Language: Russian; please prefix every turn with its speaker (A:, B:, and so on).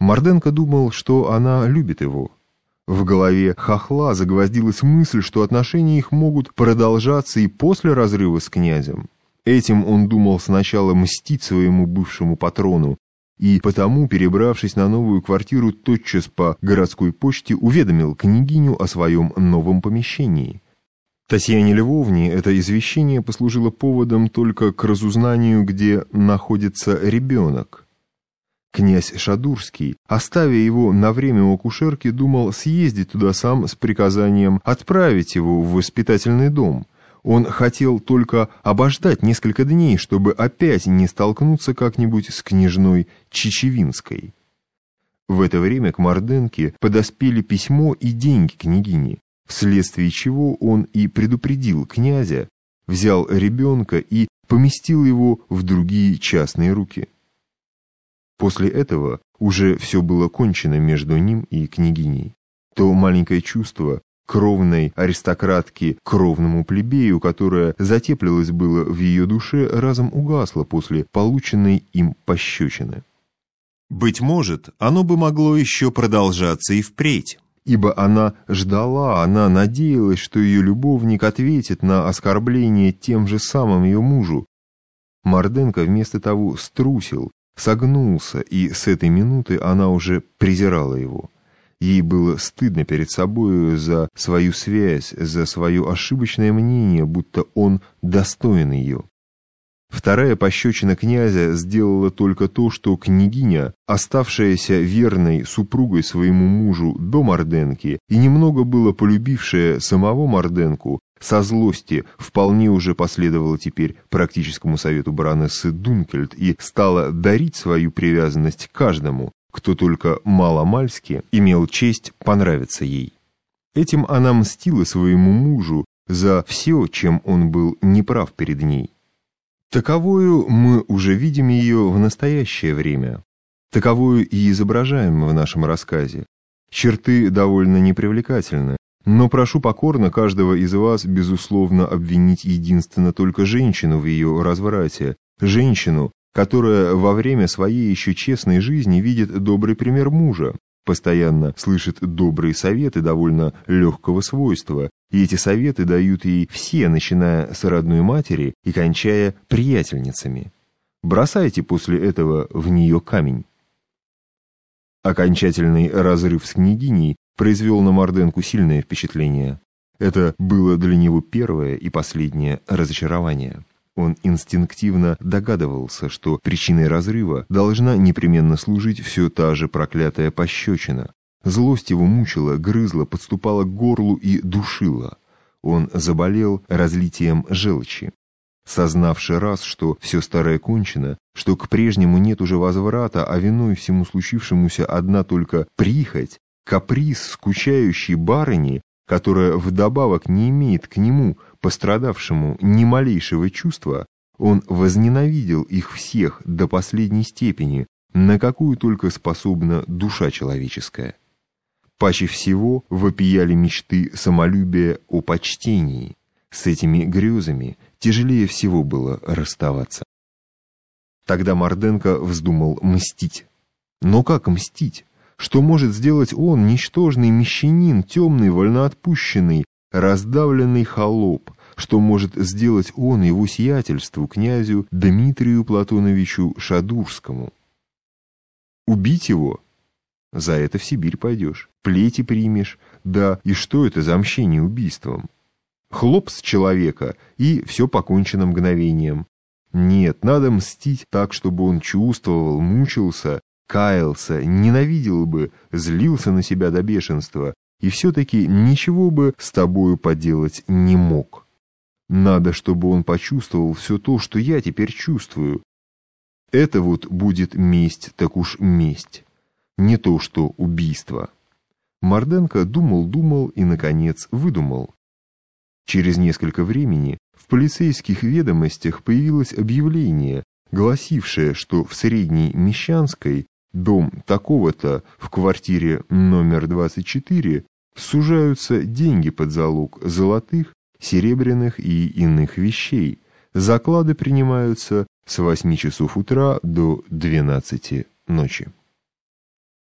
A: Марденко думал, что она любит его. В голове хохла загвоздилась мысль, что отношения их могут продолжаться и после разрыва с князем. Этим он думал сначала мстить своему бывшему патрону, и потому, перебравшись на новую квартиру, тотчас по городской почте уведомил княгиню о своем новом помещении. Татьяне Львовне это извещение послужило поводом только к разузнанию, где находится ребенок. Князь Шадурский, оставя его на время у акушерки, думал съездить туда сам с приказанием отправить его в воспитательный дом. Он хотел только обождать несколько дней, чтобы опять не столкнуться как-нибудь с княжной Чечевинской. В это время к Морденке подоспели письмо и деньги княгини, вследствие чего он и предупредил князя, взял ребенка и поместил его в другие частные руки. После этого уже все было кончено между ним и княгиней. То маленькое чувство, кровной аристократки кровному плебею, которая затеплилась было в ее душе, разом угасла после полученной им пощечины.
B: Быть может, оно бы могло еще продолжаться и впредь.
A: Ибо она ждала, она надеялась, что ее любовник ответит на оскорбление тем же самым ее мужу. Марденко вместо того струсил, согнулся, и с этой минуты она уже презирала его. Ей было стыдно перед собою за свою связь, за свое ошибочное мнение, будто он достоин ее. Вторая пощечина князя сделала только то, что княгиня, оставшаяся верной супругой своему мужу до Морденки и немного было полюбившая самого Морденку, со злости вполне уже последовала теперь практическому совету баронессы Дункельд и стала дарить свою привязанность каждому, кто только маломальски имел честь понравиться ей. Этим она мстила своему мужу за все, чем он был неправ перед ней. Таковую мы уже видим ее в настоящее время. Таковую и изображаем в нашем рассказе. Черты довольно непривлекательны, но прошу покорно каждого из вас, безусловно, обвинить единственно только женщину в ее разврате, женщину, которая во время своей еще честной жизни видит добрый пример мужа, постоянно слышит добрые советы довольно легкого свойства, и эти советы дают ей все, начиная с родной матери и кончая приятельницами. Бросайте после этого в нее камень. Окончательный разрыв с княгиней произвел на Морденку сильное впечатление. Это было для него первое и последнее разочарование. Он инстинктивно догадывался, что причиной разрыва должна непременно служить все та же проклятая пощечина. Злость его мучила, грызла, подступала к горлу и душила. Он заболел разлитием желчи. Сознавши раз, что все старое кончено, что к прежнему нет уже возврата, а виной всему случившемуся одна только прихоть, каприз скучающей барыни, которая вдобавок не имеет к нему, пострадавшему, ни малейшего чувства, он возненавидел их всех до последней степени, на какую только способна душа человеческая. Паче всего вопияли мечты самолюбия о почтении. С этими грезами тяжелее всего было расставаться. Тогда Марденко вздумал мстить. Но как мстить? Что может сделать он, ничтожный мещанин, темный, вольноотпущенный, раздавленный холоп? Что может сделать он его сиятельству, князю Дмитрию Платоновичу Шадурскому? Убить его? За это в Сибирь пойдешь, плети примешь, да и что это за мщение убийством? Хлоп с человека, и все покончено мгновением. Нет, надо мстить так, чтобы он чувствовал, мучился каялся, ненавидел бы, злился на себя до бешенства, и все-таки ничего бы с тобою поделать не мог. Надо, чтобы он почувствовал все то, что я теперь чувствую. Это вот будет месть, так уж месть. Не то, что убийство. Марденко думал-думал и, наконец, выдумал. Через несколько времени в полицейских ведомостях появилось объявление, гласившее, что в Средней Мещанской дом такого-то в квартире номер 24 сужаются деньги под залог золотых, серебряных и иных вещей. Заклады принимаются с 8 часов утра до 12 ночи.